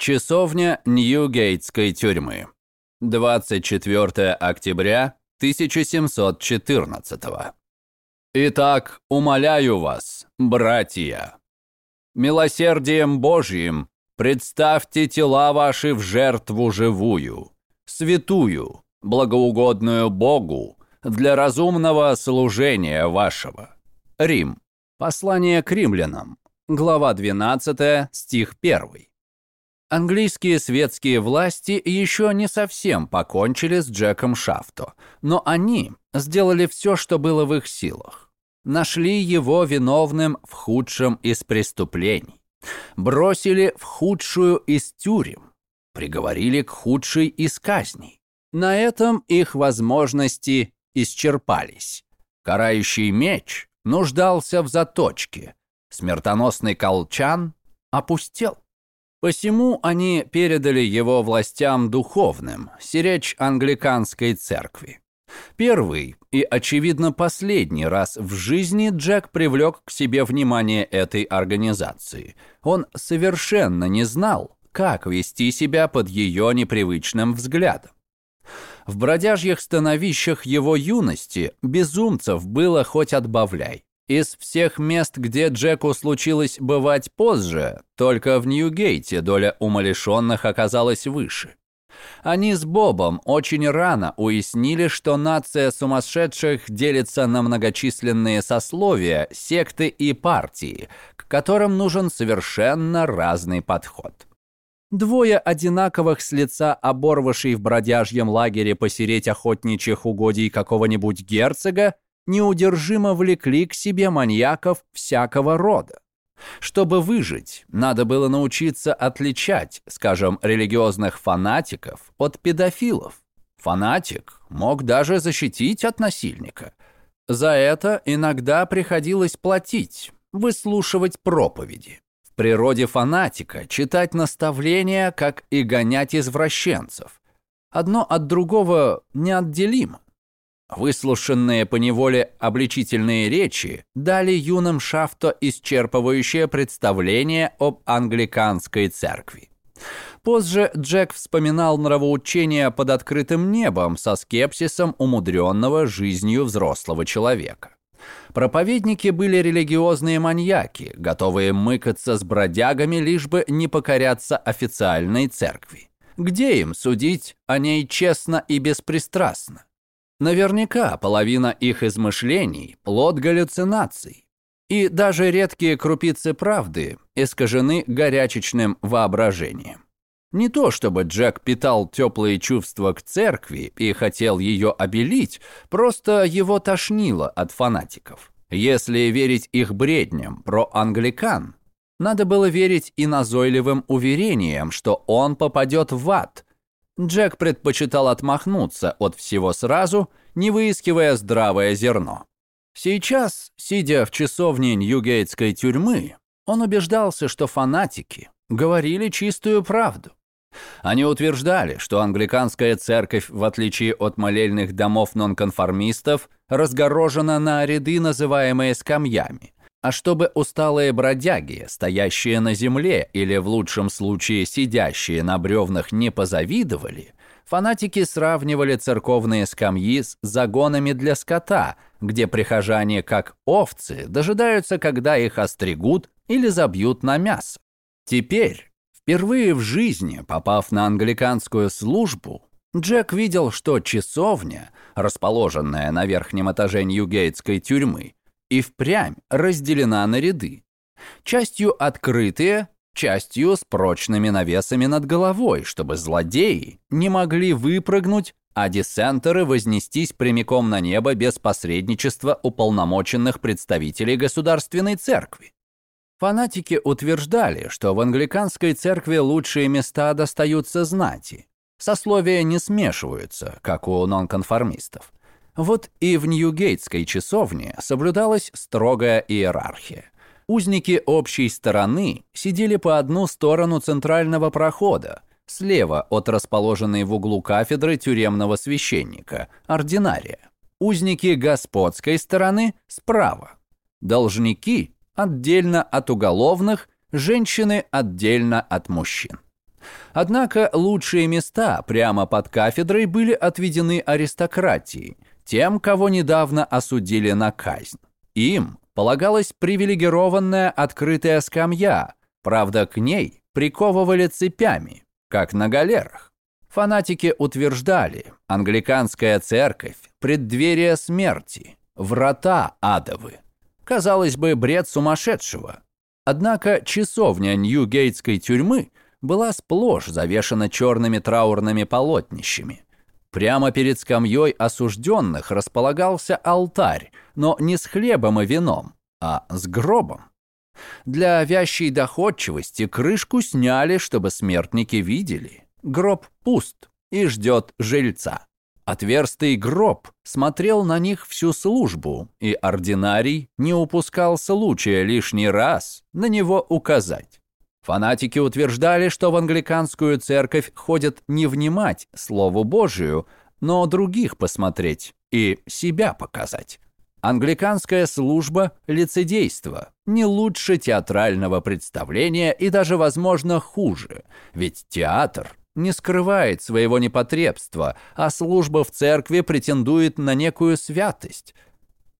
Часовня Ньюгейтской тюрьмы. 24 октября 1714. Итак, умоляю вас, братья, милосердием Божьим представьте тела ваши в жертву живую, святую, благоугодную Богу, для разумного служения вашего. Рим. Послание к римлянам. Глава 12, стих 1. Английские светские власти еще не совсем покончили с Джеком Шафто, но они сделали все, что было в их силах. Нашли его виновным в худшем из преступлений. Бросили в худшую из тюрем. Приговорили к худшей из казней. На этом их возможности исчерпались. Карающий меч нуждался в заточке. Смертоносный колчан опустел. Посему они передали его властям духовным, сиречь англиканской церкви. Первый и, очевидно, последний раз в жизни Джек привлек к себе внимание этой организации. Он совершенно не знал, как вести себя под ее непривычным взглядом. В бродяжьих становищах его юности безумцев было хоть отбавляй. Из всех мест, где Джеку случилось бывать позже, только в Ньюгейте доля умалишенных оказалась выше. Они с Бобом очень рано уяснили, что нация сумасшедших делится на многочисленные сословия, секты и партии, к которым нужен совершенно разный подход. Двое одинаковых с лица оборвавшей в бродяжьем лагере посереть охотничьих угодий какого-нибудь герцога неудержимо влекли к себе маньяков всякого рода. Чтобы выжить, надо было научиться отличать, скажем, религиозных фанатиков от педофилов. Фанатик мог даже защитить от насильника. За это иногда приходилось платить, выслушивать проповеди. В природе фанатика читать наставления, как и гонять извращенцев. Одно от другого неотделимо. Выслушанные по неволе обличительные речи дали юным Шафто исчерпывающее представление об англиканской церкви. Позже Джек вспоминал нравоучение под открытым небом со скепсисом умудренного жизнью взрослого человека. Проповедники были религиозные маньяки, готовые мыкаться с бродягами, лишь бы не покоряться официальной церкви. Где им судить о ней честно и беспристрастно? Наверняка половина их измышлений – плод галлюцинаций. И даже редкие крупицы правды искажены горячечным воображением. Не то чтобы Джек питал теплые чувства к церкви и хотел ее обелить, просто его тошнило от фанатиков. Если верить их бредням про англикан, надо было верить и назойливым уверениям, что он попадет в ад – Джек предпочитал отмахнуться от всего сразу, не выискивая здравое зерно. Сейчас, сидя в часовне Ньюгейтской тюрьмы, он убеждался, что фанатики говорили чистую правду. Они утверждали, что англиканская церковь, в отличие от молельных домов нонконформистов, разгорожена на ряды, называемые скамьями, а чтобы усталые бродяги, стоящие на земле или в лучшем случае сидящие на бревнах, не позавидовали, фанатики сравнивали церковные скамьи с загонами для скота, где прихожане, как овцы, дожидаются, когда их остригут или забьют на мясо. Теперь, впервые в жизни, попав на англиканскую службу, Джек видел, что часовня, расположенная на верхнем этаже Ньюгейтской тюрьмы, и впрямь разделена на ряды. Частью открытые, частью с прочными навесами над головой, чтобы злодеи не могли выпрыгнуть, а десентеры вознестись прямиком на небо без посредничества уполномоченных представителей государственной церкви. Фанатики утверждали, что в англиканской церкви лучшие места достаются знати. Сословия не смешиваются, как у нонконформистов. Вот и в Ньюгейтской часовне соблюдалась строгая иерархия. Узники общей стороны сидели по одну сторону центрального прохода, слева от расположенной в углу кафедры тюремного священника, ординария. Узники господской стороны справа. Должники отдельно от уголовных, женщины отдельно от мужчин. Однако лучшие места прямо под кафедрой были отведены аристократии, тем, кого недавно осудили на казнь. Им полагалась привилегированная открытая скамья, правда, к ней приковывали цепями, как на галерах. Фанатики утверждали, англиканская церковь – преддверие смерти, врата адовы. Казалось бы, бред сумасшедшего. Однако часовня Ньюгейтской тюрьмы была сплошь завешена черными траурными полотнищами. Прямо перед скамьей осужденных располагался алтарь, но не с хлебом и вином, а с гробом. Для вящей доходчивости крышку сняли, чтобы смертники видели. Гроб пуст и ждет жильца. Отверстый гроб смотрел на них всю службу, и ординарий не упускал случая лишний раз на него указать. Фанатики утверждали, что в англиканскую церковь ходят не внимать Слову Божию, но других посмотреть и себя показать. Англиканская служба – лицедейство, не лучше театрального представления и даже, возможно, хуже, ведь театр не скрывает своего непотребства, а служба в церкви претендует на некую святость.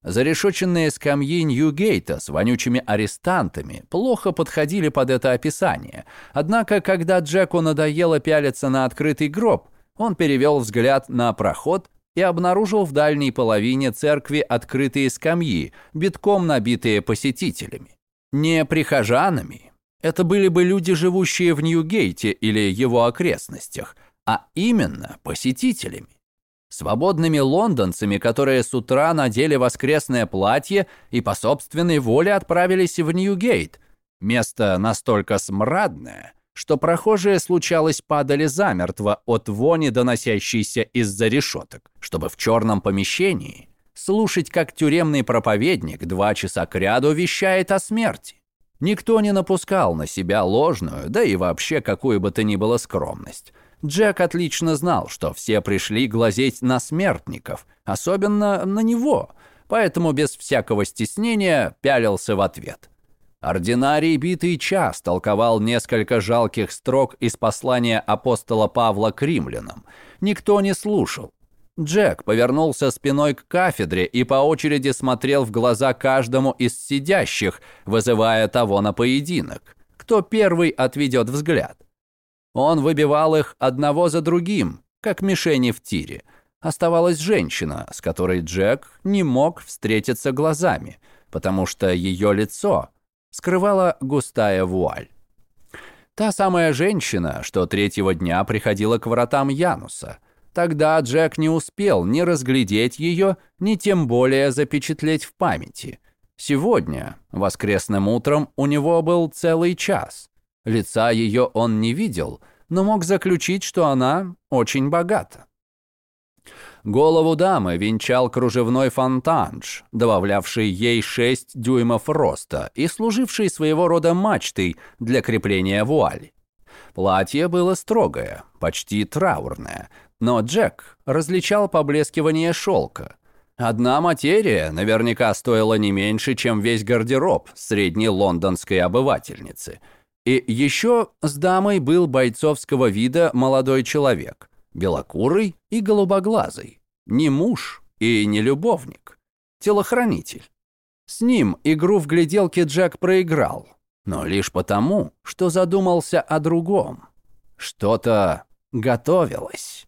Зарешоченные скамьи Ньюгейта с вонючими арестантами плохо подходили под это описание. Однако, когда Джеку надоело пялиться на открытый гроб, он перевел взгляд на проход и обнаружил в дальней половине церкви открытые скамьи, битком набитые посетителями. Не прихожанами, это были бы люди, живущие в Ньюгейте или его окрестностях, а именно посетителями. Свободными лондонцами, которые с утра надели воскресное платье и по собственной воле отправились в Ньюгейт. Место настолько смрадное, что прохожие, случалось, падали замертво от вони, доносящейся из-за решеток, чтобы в черном помещении слушать, как тюремный проповедник два часа кряду вещает о смерти. Никто не напускал на себя ложную, да и вообще какую бы то ни было скромность. Джек отлично знал, что все пришли глазеть на смертников, особенно на него, поэтому без всякого стеснения пялился в ответ. Ординарий битый час толковал несколько жалких строк из послания апостола Павла к римлянам. Никто не слушал. Джек повернулся спиной к кафедре и по очереди смотрел в глаза каждому из сидящих, вызывая того на поединок. Кто первый отведет взгляд? Он выбивал их одного за другим, как мишени в тире. Оставалась женщина, с которой Джек не мог встретиться глазами, потому что ее лицо скрывала густая вуаль. Та самая женщина, что третьего дня приходила к вратам Януса – Тогда Джек не успел ни разглядеть ее, ни тем более запечатлеть в памяти. Сегодня, воскресным утром, у него был целый час. Лица ее он не видел, но мог заключить, что она очень богата. Голову дамы венчал кружевной фонтанж, добавлявший ей 6 дюймов роста и служивший своего рода мачтой для крепления вуали. Платье было строгое, почти траурное, но Джек различал поблескивание шелка. Одна материя наверняка стоила не меньше, чем весь гардероб средней лондонской обывательницы. И еще с дамой был бойцовского вида молодой человек, белокурый и голубоглазый. Не муж и не любовник, телохранитель. С ним игру в гляделке Джек проиграл, но лишь потому, что задумался о другом. Что-то готовилось.